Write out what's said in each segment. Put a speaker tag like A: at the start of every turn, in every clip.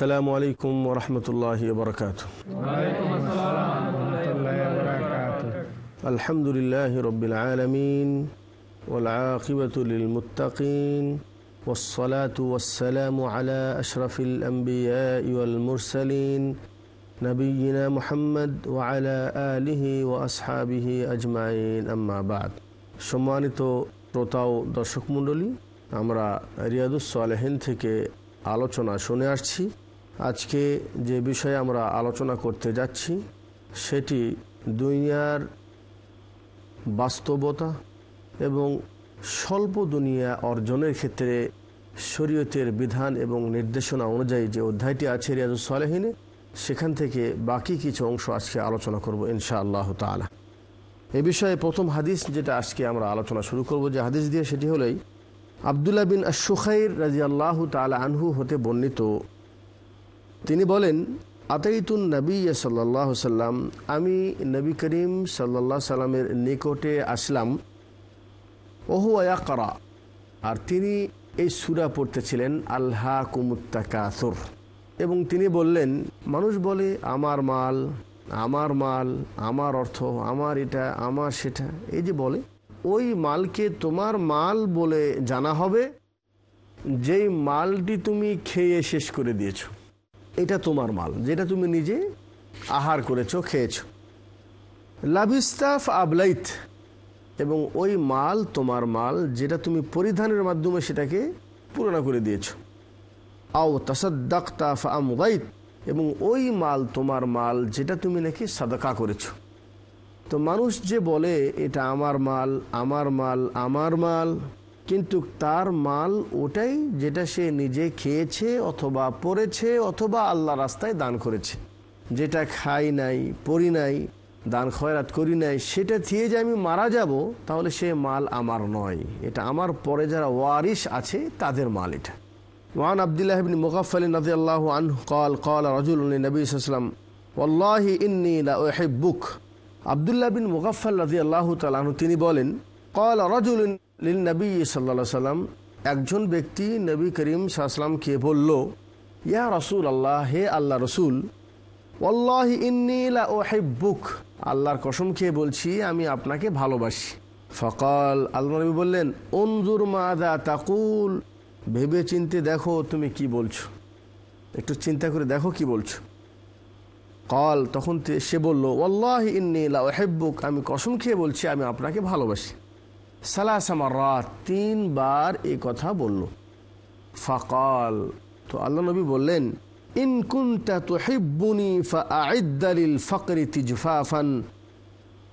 A: السلام عليكم ورحمة الله وبركاته
B: وعليكم السلام ورحمة الله وبركاته
A: الحمد لله رب العالمين والعاقبة للمتقين والصلاة والسلام على أشرف الأنبياء والمرسلين نبينا محمد وعلى آله وأصحابه أجمعين أما بعد সম্মানিত শ্রোতা ও দর্শক মণ্ডলী আমরা রিয়াদুস সালেহিন থেকে আলোচনা শুনে আসছি আজকে যে বিষয়ে আমরা আলোচনা করতে যাচ্ছি, সেটি দুনিয়ার বাস্তবতা এবং স্বল্প দুনিয়া অর্জনের ক্ষেত্রে শরীয়তের বিধান এবং নির্দেশনা অনুযায়ী যে অধ্যায়টি আছে রিয়াজুস সালেহিনে, সেখান থেকে বাকি কিছু অংশ আজকে আলোচনা করব ইনশা আল্লাহ তালা এ বিষয়ে প্রথম হাদিস যেটা আজকে আমরা আলোচনা শুরু করব যে হাদিস দিয়ে, সেটি হলেই আবদুল্লাহ বিন আশুখাইর রাজি আল্লাহ তালা আনহু হতে বর্ণিত তিনি বলেন, আতাইতুন নবী সাল্লাহ সাল্লাম, আমি নবী করিম সাল্লাহ সাল্লামের নিকটে আসলাম ওহু আয়াকরা আর তিনি এই সুরা পড়তেছিলেন আল্লাহ কুমুত্তাকাসুর এবং তিনি বললেন, মানুষ বলে, আমার মাল আমার মাল, আমার অর্থ, আমার এটা, আমার সেটা এই যে বলে, ওই মালকে তোমার মাল বলে জানা হবে, যেই মালটি তুমি খেয়ে শেষ করে দিয়েছ এটা তোমার মাল, যেটা তুমি নিজে আহার করেছ, খেয়েছ। লাভিস্তাফ আবলাইত, এবং ওই মাল তোমার মাল, যেটা তুমি পরিধানের মাধ্যমে সেটাকে পূরণ করে দিয়েছ। আও তাসাদ্দাক্তাফ আমগাইত এবং ওই মাল তোমার মাল, যেটা তুমি নাকি সাদাকা করেছ। তো মানুষ যে বলে, এটা আমার মাল আমার মাল আমার মাল কিন্তু তার মাল ওটাই যেটা সে নিজে খেয়েছে অথবা পরেছে অথবা আল্লাহ রাস্তায় দান করেছে যেটা খাই নাই পরি নাই দান খয়রাত করি নাই সেটা দিয়ে যে আমি মারা যাব তাহলে সে মাল আমার নয় এটা আমার পরে যারা ওয়ারিস আছে তাদের মাল এটা وعن عبد الله بن مغفل رضي الله عنه قال قال رجل للنبي صلى الله عليه وسلم والله إني لأحبك عبد الله بن مغفل رضي الله تعالى عنه তিনি বলেন قال رجل লিল নবী সাল্লা সাল্লাম, একজন ব্যক্তি নবী করিম সাহাশালামকে বলল, ইয়া রসুল আল্লাহ হে আল্লাহ রসুল অল্লাহ ইন্নিলা ও হেব্বুক আল্লাহর কসম খেয়ে বলছি, আমি আপনাকে ভালোবাসি। ফকল, আল্লাহ নবী বললেন অঞ্জুর মাদা তাকুল। ভেবে চিনতে দেখো তুমি কি বলছো। একটু চিন্তা করে দেখো কি বলছো। কল, তখন সে বলল অল্লাহ ইন্নি ও আমি কসম খেয়ে বলছি, আমি আপনাকে ভালোবাসি। সালাসামার রাত তিনবার এই কথা বলল। ফকাল, তো আল্লাহ নবী বললেন তিজফাফান।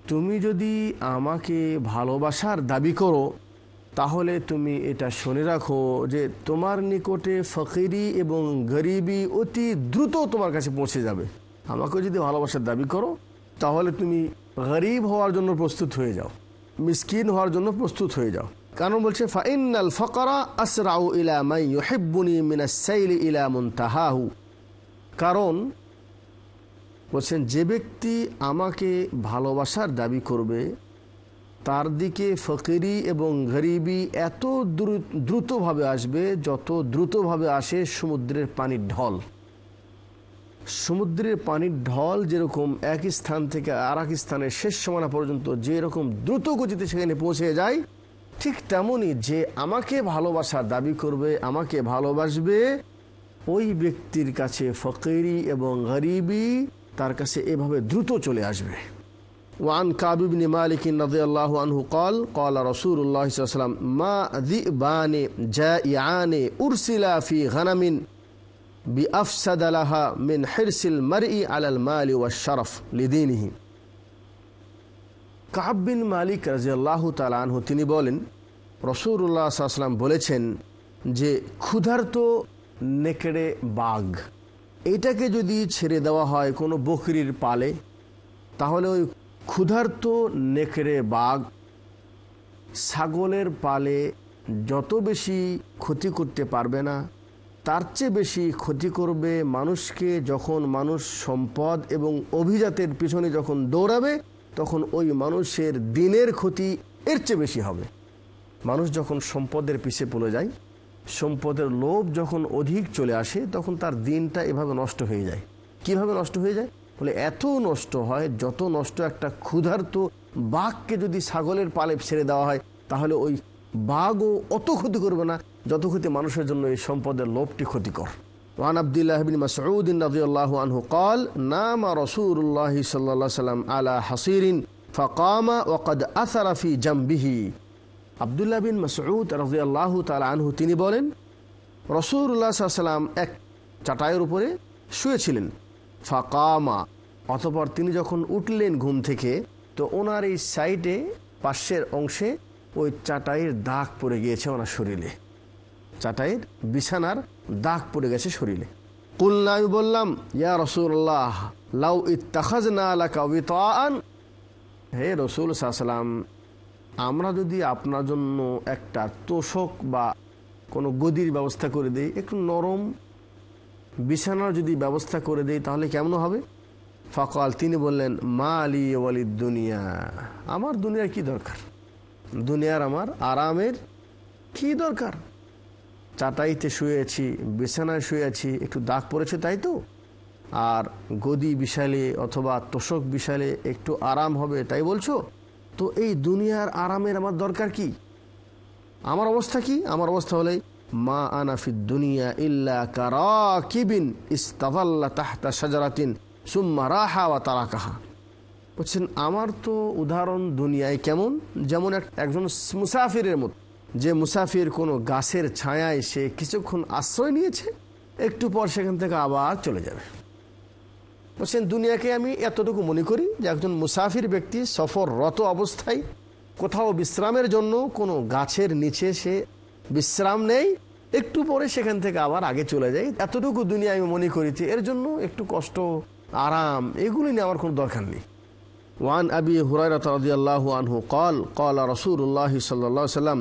A: তুমি যদি আমাকে ভালোবাসার দাবি করো, তাহলে তুমি এটা শুনে রাখো যে তোমার নিকটে ফকিরি এবং গরিবি অতি দ্রুত তোমার কাছে পৌঁছে যাবে। আমাকে যদি ভালোবাসার দাবি করো, তাহলে তুমি গরিব হওয়ার জন্য প্রস্তুত হয়ে যাও। মিসকিন হওয়ার জন্য প্রস্তুত হয়ে যাও। কারণ বলছে ফাইনাল ফকরা আসরাউ ইলা মাই ইউহিব্বুনি মিনাসাইল ইলা মুনতাহাহু। কারণ বলছেন, যে ব্যক্তি আমাকে ভালোবাসার দাবি করবে, তার দিকে ফকিরি এবং গরিবি এত দ্রুতভাবে আসবে, যত দ্রুতভাবে আসে সমুদ্রের পানির ঢল। সমুদ্রের পানির ঢল যেরকম এক স্থান থেকে আর এক স্থানের শেষ সমানা পর্যন্ত যেরকম দ্রুত গতিতে সেখানে পৌঁছে যায়, ঠিক তেমনই যে আমাকে ভালোবাসার দাবি করবে, আমাকে ভালোবাসবে, ওই ব্যক্তির কাছে ফকিরি এবং গরিবি তার কাছে এভাবে দ্রুত চলে আসবে। ওয়ান কাবিবনি মালিক নদী আল্লাহ আনহু কল কল রসুল আল্লাহ সাল্লাম মা দিবানে জাইয়ানে উরসিলা ফি ঘনামিন আলাহা মিন মারি ওয়া লিদিনহি। মালিক তিনি বলেন রসুরুল্লাহ বলেছেন যে, ক্ষুধার্ত নেকড়ে বাঘ, এটাকে যদি ছেড়ে দেওয়া হয় কোনো বকরির পালে, তাহলে ওই ক্ষুধার্ত নেকড়ে বাঘ ছাগলের পালে যত বেশি ক্ষতি করতে পারবে না তার চেয়ে বেশি ক্ষতি করবে মানুষকে যখন মানুষ সম্পদ এবং অভিজাতের পিছনে যখন দৌড়াবে, তখন ওই মানুষের দিনের ক্ষতি এর চেয়ে বেশি হবে। মানুষ যখন সম্পদের পিছে পড়ে যায়, সম্পদের লোভ যখন অধিক চলে আসে, তখন তার দিনটা এভাবে নষ্ট হয়ে যায়। কীভাবে নষ্ট হয়ে যায়? বলে এত নষ্ট হয়, যত নষ্ট একটা ক্ষুধার্ত বাঘকে যদি ছাগলের পালে ছেড়ে দেওয়া হয়, তাহলে ওই বাঘও অত ক্ষতি করবে না। যত ক্ষতি মানুষের জন্য এই সম্পদের লোভটি ক্ষতিকর وعن عبد الله بن مسعود رضي الله عنه قال نام رسول الله صلى الله عليه وسلم على حصير فقام وقد أثر في جنبه আবদুল্লাহ বিন মাসউদ রাজিয়াল্লাহ তালা আনহু তিনি বলেন রসুল্লাহ সাল্লাম এক চাটাইয়ের উপরে শুয়েছিলেন ফাকামা অতপর তিনি যখন উঠলেন ঘুম থেকে তো ওনার এই সাইডে পাশের অংশে ওই চাটাইয়ের দাগ পড়ে গিয়েছে ওনার শরীরে চাটাইয়ের বিছানার দাগ পড়ে গেছে শরীরে। কুলনা আমি বললাম, ইয়া রসুল্লাহ লাউ ইত্তাখাজ না আলাকা হে রসুল সাল্লাম আমরা যদি আপনার জন্য একটা তোষক বা কোনো গদির ব্যবস্থা করে দিই, একটু নরম বিছানার যদি ব্যবস্থা করে দেই, তাহলে কেমন হবে? ফকাল, তিনি বললেন মা আলী ওয়ালি দুনিয়া। আমার দুনিয়ার কি দরকার? দুনিয়ার আমার আরামের কি দরকার? চাটাইতে শুয়েছি, বিছানায় শুয়েছি, একটু দাগ পড়েছে তাই তো? আর গদি বিশালে অথবা তোষক বিশালে একটু আরাম হবে তাই বলছো? তো এই দুনিয়ার আরামের আমার দরকার কি? আমার অবস্থা কি? আমার অবস্থা হলে, মা আনাফি দুনিয়া ইল্লা কারাকিবিন ইস্তাভাল্লা তাহতা সাজারাতিন সুম্মা রাহা ওয়া তারাকাহা। বলছেন, আমার তো উদাহরণ দুনিয়ায় কেমন? যেমন এক- একজন মুসাফিরের মতো। যে মুসাফির কোনো গাছের ছায়ায় সে কিছুক্ষণ আশ্রয় নিয়েছে, একটু পর সেখান থেকে আবার চলে যাবে। বলছেন, দুনিয়াকে আমি এতটুকু মনে করি যে একজন মুসাফির ব্যক্তি সফররত অবস্থায় কোথাও বিশ্রামের জন্য কোনো গাছের নিচে সে বিশ্রাম নেই, একটু পরে সেখান থেকে আবার আগে চলে যায়। এতটুকু দুনিয়া আমি মনে করেছি এর জন্য একটু কষ্ট, আরাম, এগুলি নিয়ে আমার কোনো দরকার নেই। ওয়ান আবি হুরাই রতাল্লাহ আনহু কল কল রসুল্লাহ সাল্লা সাল্লাম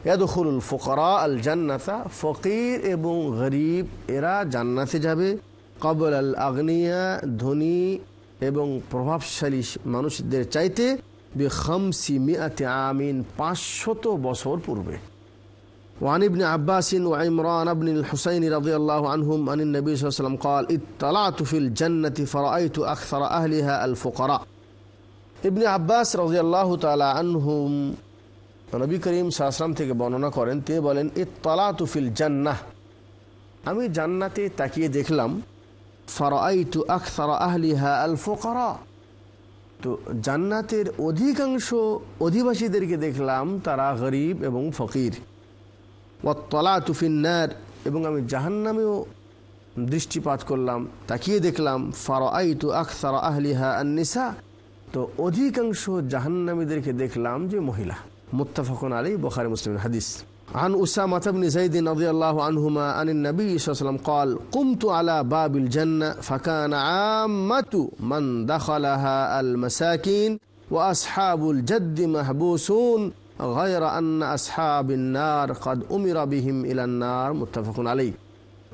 A: ইয়াদখুলুল ফকরা আল জান্নাতা ফকির এবং গরিব এরা জান্নাতে যাবে কবল আল আগ্নিয়া ধনী এবং প্রভাবশালী মানুষদের চাইতে বেখামসি মিয়াতে আমিন পাঁচশত বছর পূর্বে وعن ابن عباس وعمران بن الحسين رضي الله عنهم عن النبي صلى الله عليه وسلم قال اطلعت في الجنة فرأيت أكثر أهلها الفقراء ابن عباس رضي الله تعالى عنهم নবী করিম সাহসালাম থেকে বর্ণনা করেন, তিনি বলেন এ তলা তুফিল জান্নাহ। আমি জান্নাতে তাকিয়ে দেখলাম ফারাইতু আখসারা আহলিহা আল ফোকারা তো জান্নাতের অধিকাংশ অধিবাসীদেরকে দেখলাম, তারা গরিব এবং ফকির। ওয়াত্তলা তুফিন্নার এবং আমি জাহান্নামেও দৃষ্টিপাত করলাম, তাকিয়ে দেখলাম ফারাইতু আখসারা আহলিহা আন্নিসা। তো অধিকাংশ জাহান্নামীদেরকে দেখলাম যে মহিলা। মুত্তাফাকুন আলী বখারি মুসলিম হাদিস عن أسامة بن زيد رضي الله عنهما عن النبي صلى الله عليه وسلم قال قمت على باب الجنة فكان عامة من دخلها المساكين وأصحاب الجد محبوسون غير أن أصحاب النار قد أمر بهم إلى النار متفق عليه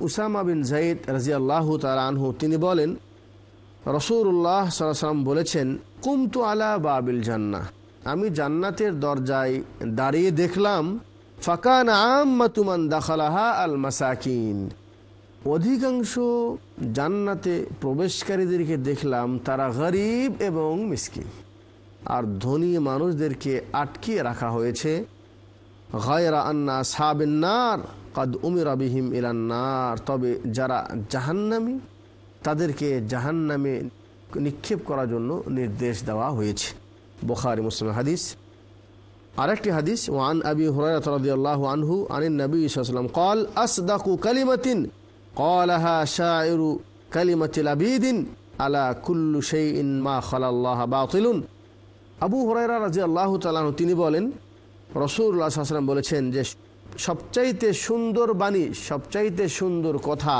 A: উসামা বিন জাইদ রাজিয়াল্লাহ তালা আনহু তিনি বলেন রসুল্লাহ সাল্লাম বলেছেন কুমতু আলা বাবিল জান্না আমি জান্নাতের দরজায় দাঁড়িয়ে দেখলাম, ফাকান আম্মাতুমান দাখালাহা আল মাসাকিন। অধিকাংশ জান্নাতে প্রবেশকারীদেরকে দেখলাম, তারা গরিব এবং মিসকিন। আর ধনী মানুষদেরকে আটকিয়ে রাখা হয়েছে, গায়রা আন্না সাবিনার কাদ উমির আবিহিম ইলান্নার তবে যারা জাহান্নামি, তাদেরকে জাহান্নামে নিক্ষেপ করার জন্য নির্দেশ দেওয়া হয়েছে। বোখারি, মুসলিম হাদিস। আরেকটি হাদিস, ওয়ান আবি হুরাহ আনহু আনিন নবী সাল্লাম কল আসদাকু কালিমাতিন, কলাহা শায়রু কালিমতিল আবিদিন, আলা কুল্লু শাইইন মা খালাল্লাহ বাতিলুন। আবু হুরায়রা রাদিয়াল্লাহু তাআলা তিনি বলেন, রাসূলুল্লাহ সাল্লাল্লাহু আলাইহি বলেছেন যে, সবচাইতে সুন্দর বাণী, সবচাইতে সুন্দর কথা,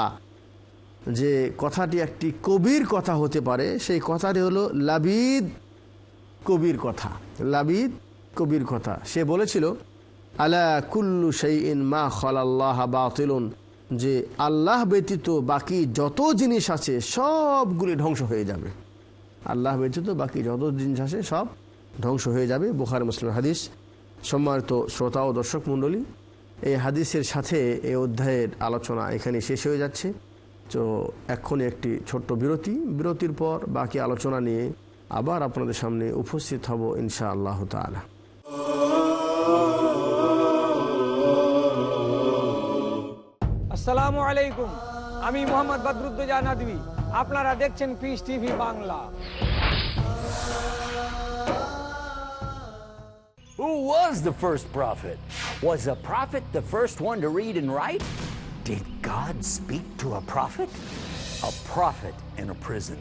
A: যে কথাটি একটি কবির কথা হতে পারে, সেই কথাটি হলো, লাবিদ কবির কথা, লাবিদ কবির কথা। সে বলেছিল, আলা কুল্লু ইন মা খলাল্লাহ বাতিলুন যে আল্লাহ ব্যতীত বাকি যত জিনিস আছে সবগুলি ধ্বংস হয়ে যাবে। আল্লাহ ব্যতীত বাকি যত জিনিস আছে সব ধ্বংস হয়ে যাবে। বুখার মুসলিম হাদিস। সম্মানিত শ্রোতা ও দর্শক মণ্ডলী, এই হাদিসের সাথে এই অধ্যায়ের আলোচনা এখানে শেষ হয়ে যাচ্ছে। তো এক্ষুনি একটি ছোট্ট বিরতি। বিরতির পর বাকি আলোচনা নিয়ে আবার আপনাদের সামনে উপস্থিত হব ইনশা আল্লাহ তালা
C: আসসালামু আলাইকুম আমি মোহাম্মদ বদরুদ্দোজা নদী আপনারা দেখছেন peace TV Bangla
D: Who was the first prophet? Was a prophet the first one to read and write? Did God speak to a prophet? A prophet in a prison.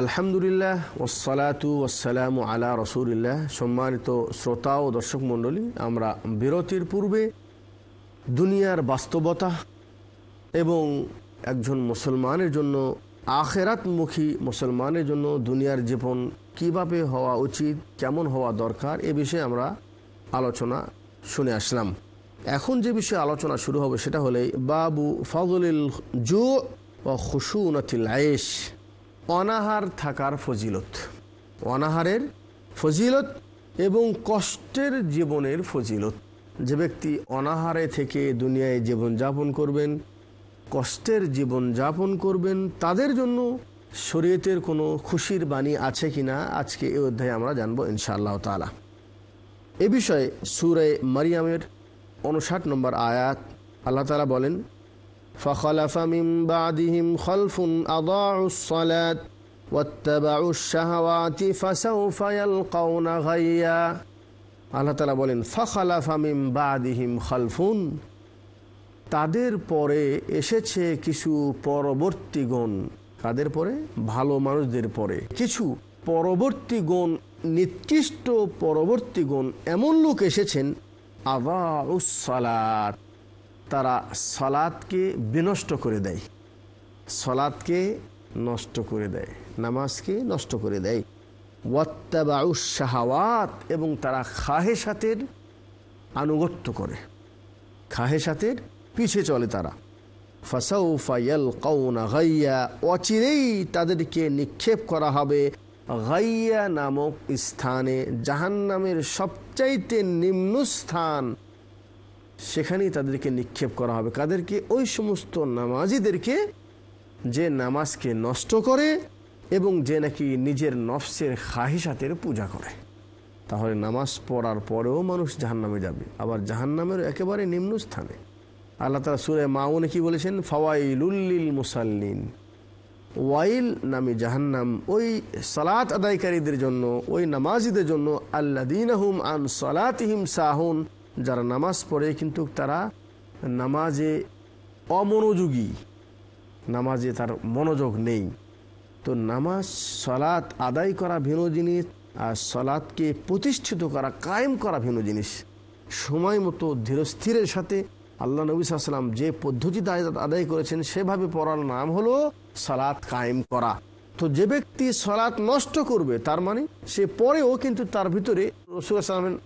A: আলহামদুলিল্লাহ ওসালাতু ওসালামু আলা রসুলিল্লাহ। সম্মানিত শ্রোতা ও দর্শক মণ্ডলী, আমরা বিরতির পূর্বে দুনিয়ার বাস্তবতা এবং একজন মুসলমানের জন্য, আখেরাতমুখী মুসলমানের জন্য দুনিয়ার জীবন কীভাবে হওয়া উচিত, কেমন হওয়া দরকার, এ বিষয়ে আমরা আলোচনা শুনে আসলাম। এখন যে বিষয়ে আলোচনা শুরু হবে সেটা হলে বাবু ফজলিল জু ও খুশুনতিল আয়েশ। অনাহার থাকার ফজিলত। অনাহারের ফজিলত এবং কষ্টের জীবনের ফজিলত। যে ব্যক্তি অনাহারে থেকে দুনিয়ায় জীবনযাপন করবেন, কষ্টের জীবন যাপন করবেন, তাদের জন্য শরীয়তের কোনো খুশির বাণী আছে কিনা আজকে এই অধ্যায়ে আমরা জানব ইনশাআল্লাহ তালা এ বিষয়ে সুরে মারিয়ামের উনষাট নম্বর আয়াত আল্লাহ তালা বলেন فخلف من بعدهم خلف أضاعوا الصلاة واتبعوا الشهوات فسوف يلقون غيا আল্লাহ তালা বলেন ফখলাফা মিম বাদিহিম খালফুন তাদের পরে এসেছে কিছু পরবর্তীগণ কাদের পরে ভালো মানুষদের পরে কিছু পরবর্তী গুণ নিকৃষ্ট পরবর্তী গুণ এমন লোক এসেছেন আবা সালাত তারা সলাদকে বিনষ্ট করে দেয়। সলাদকে নষ্ট করে দেয়। নামাজকে নষ্ট করে দেয়। ওয়াত্তাবাউসাহাওয়াত এবং তারা খাহেসাতের আনুগত্য করে। খাহেসাতের পিছে চলে তারা। ফাসাউফায়াল কৌনা গাইয়া, অচিরেই তাদেরকে নিক্ষেপ করা হবে গাইয়া নামক স্থানে। জাহান্নামের সবচাইতে নিম্ন স্থান সেখানেই তাদেরকে নিক্ষেপ করা হবে। কাদেরকে? ওই সমস্ত নামাজিদেরকে যে নামাজকে নষ্ট করে এবং যে নাকি নিজের নফসের খাহিসাতের পূজা করে। তাহলে নামাজ পড়ার পরেও মানুষ জাহান্নামে যাবে। আবার জাহান্নামের একেবারে নিম্ন স্থানে। আল্লাহ তালা সুরে মাউনে কি বলেছেন? ফাওয়াইলুল্লিল মুসাল্লিন। ওয়াইল নামে জাহান্নাম। ওই সালাত আদায়কারীদের জন্য, ওই নামাজিদের জন্য আল্লাদিনহুম আন সালাতিহিম সাহুন। যারা নামাজ পড়ে কিন্তু তারা নামাজে অমনোযোগী। নামাজে তার মনোযোগ নেই। তো নামাজ, সলাৎ আদায় করা ভিন্ন জিনিস আর সলাৎকে প্রতিষ্ঠিত করা, কায়েম করা ভিন্ন জিনিস। সময় মতো ধীরস্থিরের সাথে আল্লাহ নবী সাল্লাম যে পদ্ধতিতে আদায় করেছেন, সেভাবে পড়ার নাম হলো সালাত কায়েম করা। তো যে ব্যক্তি সলাৎ নষ্ট করবে, তার মানে সে পরেও কিন্তু তার ভিতরে রসুল সালামের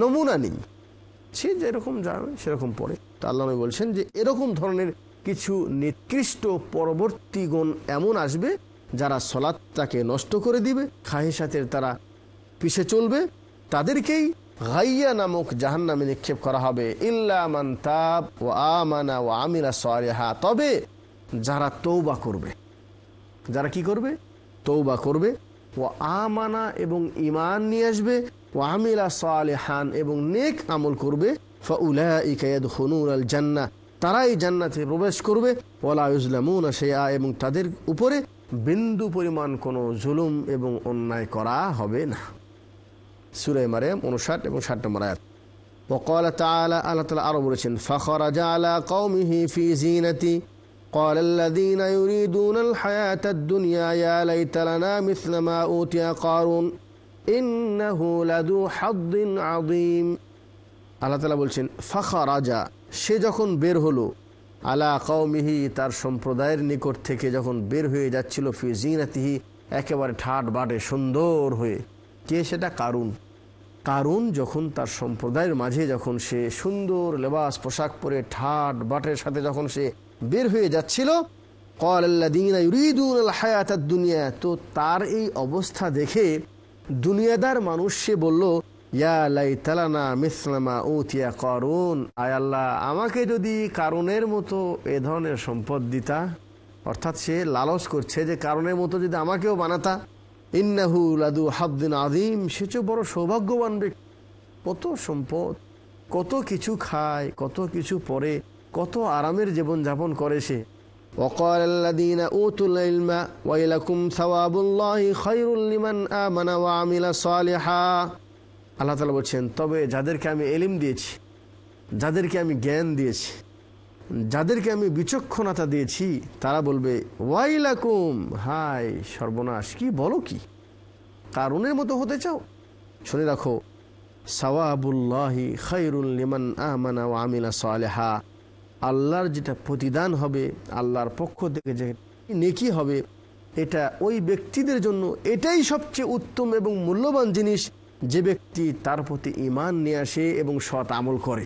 A: নমুনা নেই। সে যেরকম যাবে সেরকম পড়ে। তা আল্লাহ বলছেন যে এরকম ধরনের কিছু নিকৃষ্ট পরবর্তী গুণ এমন আসবে যারা সলাৎটাকে নষ্ট করে দিবে খাহিসাতের তারা পিছে চলবে, তাদেরকেই গাইয়া নামক জাহান নামে নিক্ষেপ করা হবে। ইল্লা মান তাব ও আমানা ও আমিলা সালেহা। তবে যারা তৌবা করবে, যারা কি করবে? তৌবা করবে। ও আমানা এবং ইমান নিয়ে আসবে। ও আমিলা সালেহান এবং নেক আমল করবে ফাউলাইকায়াদখুনুল জান্নাহ তারাই জান্নাতে প্রবেশ করবে ওলা ইউজলামুন শেয়া এবং তাদের উপরে বিন্দু পরিমাণ কোনো জুলুম এবং অন্যায় করা হবে না সুরে মারিয়াম উনষাট এবং ষাট নম্বর আয়াত وقال تعالى الله تعالى আরো বলেছেন فخرج على قومه في زينتي قال الذين يريدون الحياة الدنيا يا ليت لنا مثل ما أوتي قارون আদিম আল্লাহ তালা বলছেন ফাখা রাজা সে যখন বের হলো, আলা কৌমিহি তার সম্প্রদায়ের নিকট থেকে যখন বের হয়ে যাচ্ছিল ফিজিনাতিহি একেবারে ঠাট বাটে, সুন্দর হয়ে, কে সেটা? কারুন। কারণ যখন তার সম্প্রদায়ের মাঝে যখন সে সুন্দর লেবাস পোশাক পরে ঠাট বাটের সাথে যখন সে বের হয়ে যাচ্ছিল কল আল্লাহ দুনিয়া তো তার এই অবস্থা দেখে দুনিয়াদার মানুষ সে বলল, ইয়া আয় আল্লাহ, আমাকে যদি কারণের মতো এ ধরনের সম্পদ দিতা, অর্থাৎ সে লালচ করছে যে কারণের মতো যদি আমাকেও বানাতা, ইন্নাহু লাদু হাবদিন আদিম সে চেয়ে বড় সৌভাগ্যবান কত সম্পদ, কত কিছু খায়, কত কিছু পরে কত আরামের জীবন যাপন করে সে। وقال الذين أوتوا العلم ويلكم ثواب الله خير لمن آمن وعمل صالحا আল্লাহ তালা বলছেন তবে যাদেরকে আমি এলিম দিয়েছি যাদেরকে আমি জ্ঞান দিয়েছি যাদেরকে আমি বিচক্ষণতা দিয়েছি তারা বলবে ওয়াইলাকুম হাই সর্বনাশ কি বলো কি কারণের মতো হতে চাও শুনে রাখো সাওয়াবুল্লাহি খৈরুল লিমান আমানা ও আমিলা সালেহা আল্লাহর যেটা প্রতিদান হবে, আল্লাহর পক্ষ থেকে যে নেকি হবে, এটা ওই ব্যক্তিদের জন্য এটাই সবচেয়ে উত্তম এবং মূল্যবান জিনিস। যে ব্যক্তি তার প্রতি ইমান নিয়ে আসে এবং সৎ আমল করে।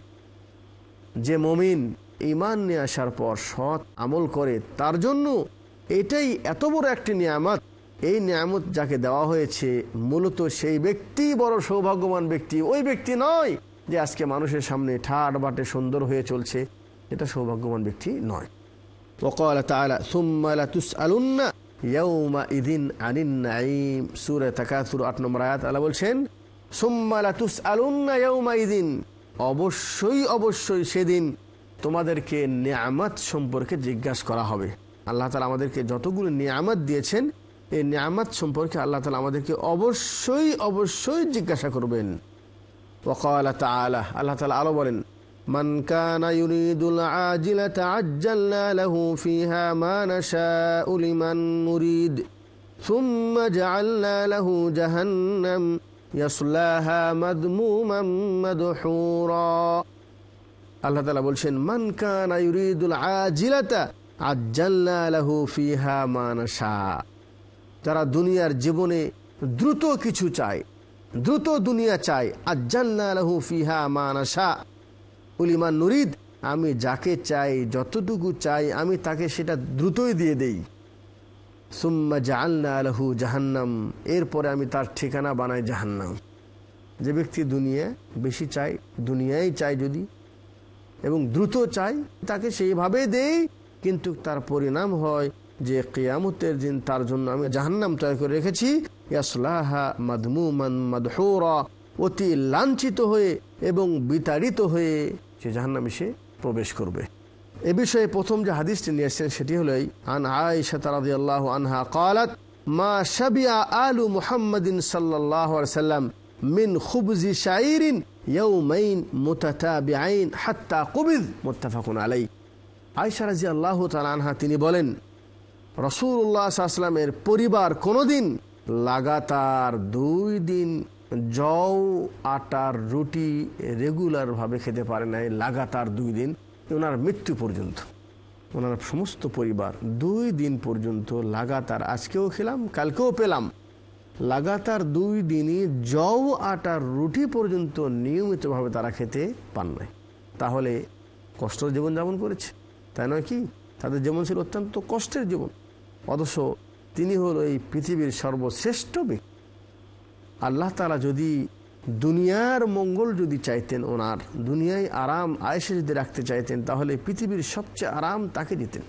A: যে মমিন ইমান নিয়ে আসার পর সৎ আমল করে, তার জন্য এটাই এত বড় একটি নিয়ামত। এই নিয়ামত যাকে দেওয়া হয়েছে, মূলত সেই ব্যক্তি বড় সৌভাগ্যবান ব্যক্তি। ওই ব্যক্তি নয় যে আজকে মানুষের সামনে ঠাট বাটে সুন্দর হয়ে চলছে। এটা সৌভাগ্যবান ব্যক্তি নয় وقال تعالى ثم لتسألن يومئذ عن النعيم سورة تكاثر 8 নম্বর আয়াত আল্লাহ বলছেন ثم لتسألن يومئذ অবশ্যই অবশ্যই সেদিন তোমাদেরকে নিয়ামত সম্পর্কে জিজ্ঞাসা করা হবে আল্লাহ তালা আমাদেরকে যতগুলো নিয়ামত দিয়েছেন এই নিয়ামত সম্পর্কে আল্লাহ তালা আমাদেরকে অবশ্যই অবশ্যই জিজ্ঞাসা করবেন وقال تعالى আল্লাহ তালা আলো বলেন من كان يريد العاجلة عجلنا له فيها ما نشاء لمن نريد ثم جعلنا له جهنم يصلاها مذموما مدحورا আল্লাহ তালা বলছেন মান কানা ইউরিদুল আজিলাতা আজ্জাল্লা লাহু ফিহা মা নাশা যারা দুনিয়ার জীবনে দ্রুত কিছু চায় দ্রুত দুনিয়া চায় আজ্জাল্লা লাহু ফিহা মা নাশা উলিমান নুরিদ, আমি যাকে চাই, যতটুকু চাই, আমি তাকে সেটা দ্রুতই দিয়ে দেই। সুম্মা জাহান্না আলহু জাহান্নাম, এরপরে আমি তার ঠিকানা বানাই জাহান্নাম। যে ব্যক্তি দুনিয়া বেশি চাই দুনিয়াই চাই যদি, এবং দ্রুত চাই তাকে সেইভাবে দেই, কিন্তু তার পরিণাম হয় যে কেয়ামতের দিন তার জন্য আমি জাহান্নাম তৈরি করে রেখেছি। ইয়াসলাহা মাদমুমান মাদহৌরা, অতি লাঞ্ছিত হয়ে এবং বিতাড়িত হয়ে সে জাহান্নামে সে প্রবেশ করবে। এ বিষয়ে প্রথম যে হাদিসটি নিয়ে এসছেন সেটি হল আন আনহা কালাত, মা আলু মিন খুবজি হাত্তা মুত্তাফাকুন আলাই তিনি বলেন রসুল্লাহ আসলামের পরিবার কোনোদিন লাগাতার দুই দিন জও আটার রুটি রেগুলারভাবে খেতে পারে নাই, লাগাতার দুই দিন। ওনার মৃত্যু পর্যন্ত। ওনার সমস্ত পরিবার দুই দিন পর্যন্ত লাগাতার, আজকেও খেলাম, কালকেও পেলাম। লাগাতার দুই দিনই জও আটার রুটি পর্যন্ত নিয়মিতভাবে তারা খেতে পান নাই। তাহলে কষ্ট জীবনযাপন করেছে। তাই নয় কি? তাদের জীবন ছিল অত্যন্ত কষ্টের জীবন। অথচ তিনি হলো এই পৃথিবীর সর্বশ্রেষ্ঠ ব্যক্তি। আল্লাহ তালা যদি দুনিয়ার মঙ্গল যদি চাইতেন ওনার, দুনিয়ায় আরাম আয়েসে যদি রাখতে চাইতেন, তাহলে পৃথিবীর সবচেয়ে আরাম তাকে দিতেন।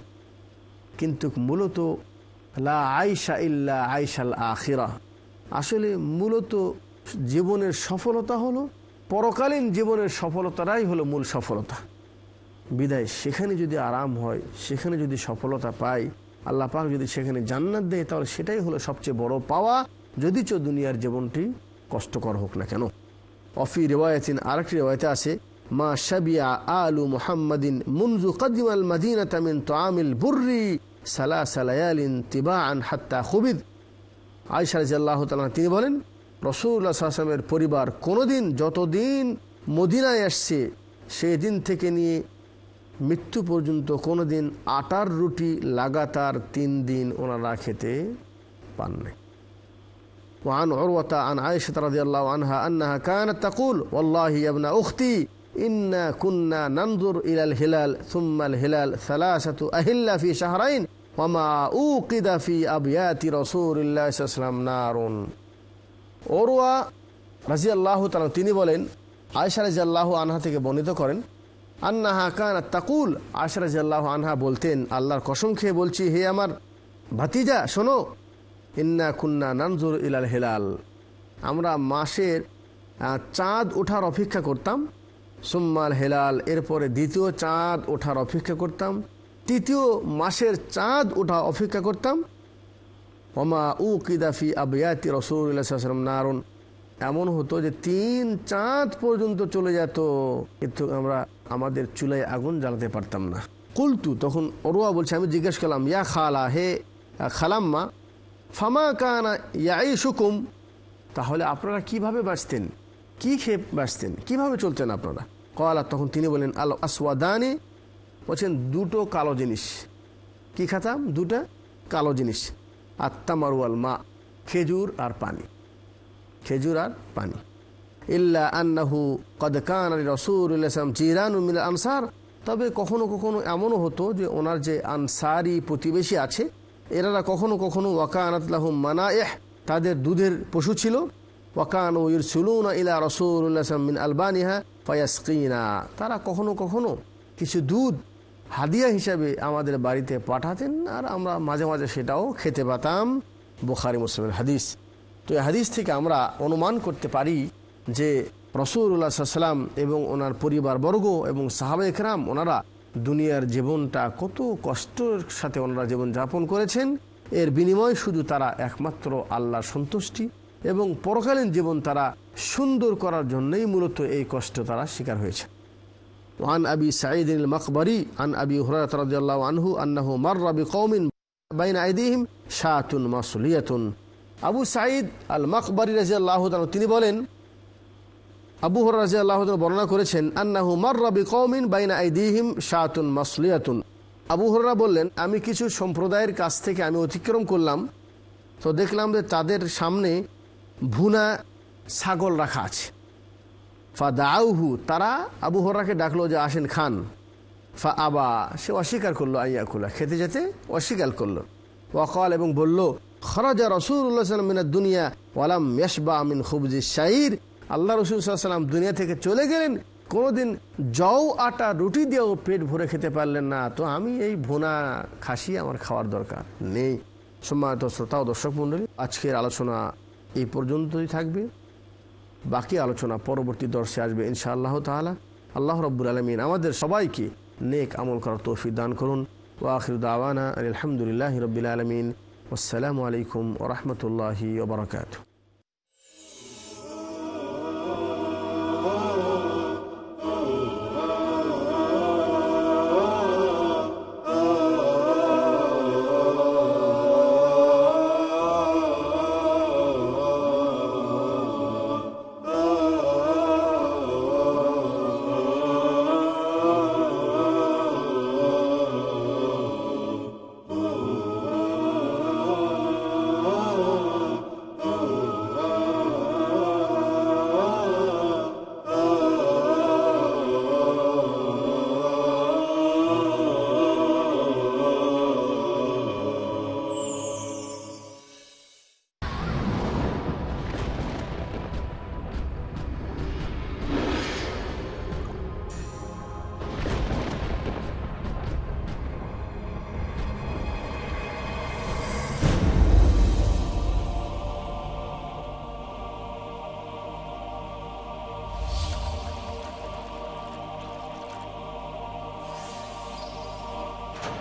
A: কিন্তু মূলত, লা আয়সা ইল্লা আয়সাল আখিরা। আসলে মূলত জীবনের সফলতা হলো, পরকালীন জীবনের সফলতাটাই হলো মূল সফলতা। বিদায়, সেখানে যদি আরাম হয়, সেখানে যদি সফলতা পাই আল্লাহ পাক যদি সেখানে জান্নাত দেয়, তাহলে সেটাই হলো সবচেয়ে বড় পাওয়া যদি চো দুনিয়ার জীবনটি কষ্টকর হোক না কেন। অফি রেওয়ায়তিন আরেকটি রেওয়ায়তে আছে, মা শাবিয়া আলু মুহাম্মাদিন মুনজু কদিম আল মাদিনা তামিন তোয়ামিল বুর্রি সালা সালায়ালিন তিবা আন হাত্তা খুবিদ। রাজিয়াল্লাহ তালা তিনি বলেন রসুল্লাহ আসলামের পরিবার কোনোদিন যতদিন মদিনায় আসছে সেই দিন থেকে নিয়ে মৃত্যু পর্যন্ত কোনোদিন আটার রুটি লাগাতার তিন দিন ওনারা খেতে পান নাই। وعن عروة عن عائشة رضي الله عنها أنها كانت تقول والله يا ابن أختي إنا كنا ننظر إلى الهلال ثم الهلال ثلاثة أهلة في شهرين وما أوقد في أبيات رسول الله صلى الله عليه وسلم نار ওরওয়া রাজি আল্লাহ তিনি বলেন আয়সা রাজি আল্লাহ আনহা থেকে বর্ণিত করেন আন্নাহা কান তাকুল আয়সা রাজি আল্লাহ আনহা বলতেন আল্লাহর কসম খেয়ে বলছি হে আমার ভাতিজা শোনো ইন্না কুন্না নানজুর ইলাল হেলাল। আমরা মাসের চাঁদ ওঠার অপেক্ষা করতাম। সুম্মাল হেলাল, এরপরে দ্বিতীয় চাঁদ ওঠার অপেক্ষা করতাম। তৃতীয় মাসের চাঁদ ওঠা অপেক্ষা করতাম। ওমা উ কিদাফি আবিয়াতি রসুল্লাহাম নারুন। এমন হতো যে তিন চাঁদ পর্যন্ত চলে যেত, কিন্তু আমরা আমাদের চুলায় আগুন জ্বালাতে পারতাম না। কুলতু, তখন অরুয়া বলছে, আমি জিজ্ঞেস করলাম, ইয়া খালা, হে খালাম্মা ফামা কানা ইয়াই সুকুম তাহলে আপনারা কীভাবে বাঁচতেন? কি খেয়ে বাঁচতেন? কীভাবে চলতেন আপনারা? কলা তখন তিনি বলেন আল আসওয়াদানি, বলছেন, দুটো কালো জিনিস। কি খাতাম? দুটা কালো জিনিস। আত্মামারুয়াল মা, খেজুর আর পানি। খেজুর আর পানি। ইল্লা আন্নাহু কদ কদকান আলী রসুলাম জিরান মিল আনসার। তবে কখনো কখনো এমনও হতো যে, ওনার যে আনসারি প্রতিবেশী আছে এনারা কখনো কখনো ওয়াকানাতলাহুম মানায়েহ, তাদের দুধের পশু ছিল। ইলা আলবানিহা তারা কখনো কখনো কিছু দুধ, হাদিয়া হিসাবে আমাদের বাড়িতে পাঠাতেন আর আমরা মাঝে মাঝে সেটাও খেতে পাতাম। বোখারি, মুসলিমের হাদিস। তো এই হাদিস থেকে আমরা অনুমান করতে পারি যে রসুল্লাহ সাল্লাম এবং ওনার পরিবারবর্গ এবং সাহাবা একরাম ওনারা দুনিয়ার জীবনটা কত কষ্টের সাথে ওনারা জীবন যাপন করেছেন এর বিনিময় শুধু তারা একমাত্র আল্লাহর সন্তুষ্টি এবং পরকালীন জীবন তারা সুন্দর করার জন্যই মূলত এই কষ্ট তারা শিকার হয়েছে وعن أبي سعيد المقبري عن أبي هريرة رضي الله عنه أنه مر بقوم بين أيديهم شاة مصلية আবু সাঈদ আল মকবরি রাজি আল্লাহ তিনি বলেন আবু হর রাজি আল্লাহ বর্ণনা করেছেন, আন্নাহু মার্রাবি কৌমিন বাইনা আইদিহিম শাতুন মাসলিয়াতুন। আবু হররা বললেন, আমি কিছু সম্প্রদায়ের কাছ থেকে আমি অতিক্রম করলাম, তো দেখলাম যে তাদের সামনে ভুনা ছাগল রাখা আছে। ফা দাউহু তারা আবু হর্রাকে ডাকলো যে, আসেন খান। ফা আবা সে অস্বীকার করল আইয়া খুলা খেতে যেতে অস্বীকার করল। ওয়াকাল এবং বলল, খরাজা রসুল্লাহ মিনা দুনিয়া, ওয়ালাম মেশবা আমিন খুবজি শাহির আল্লাহ রসুল সাল্লাম দুনিয়া থেকে চলে গেলেন। কোনোদিন জও, আটা, রুটি দিয়েও পেট ভরে খেতে পারলেন না। তো আমি এই ভুনা খাসি আমার খাওয়ার দরকার নেই। সম্মানিত শ্রোতা ও দর্শক মণ্ডলী, আজকের আলোচনা এই পর্যন্তই থাকবে। বাকি আলোচনা পরবর্তী দর্শে আসবে ইনশাআল্লাহ তালা আল্লাহ রব্বুল আলমিন আমাদের সবাইকে নেক আমল করার তৌফিক দান করুন। ওয়াখির দাওয়ানা আলহামদুলিল্লাহ রবিল আলমিন। আসসালামু আলাইকুম ওরহমতুল্লাহি ওবরাকাতু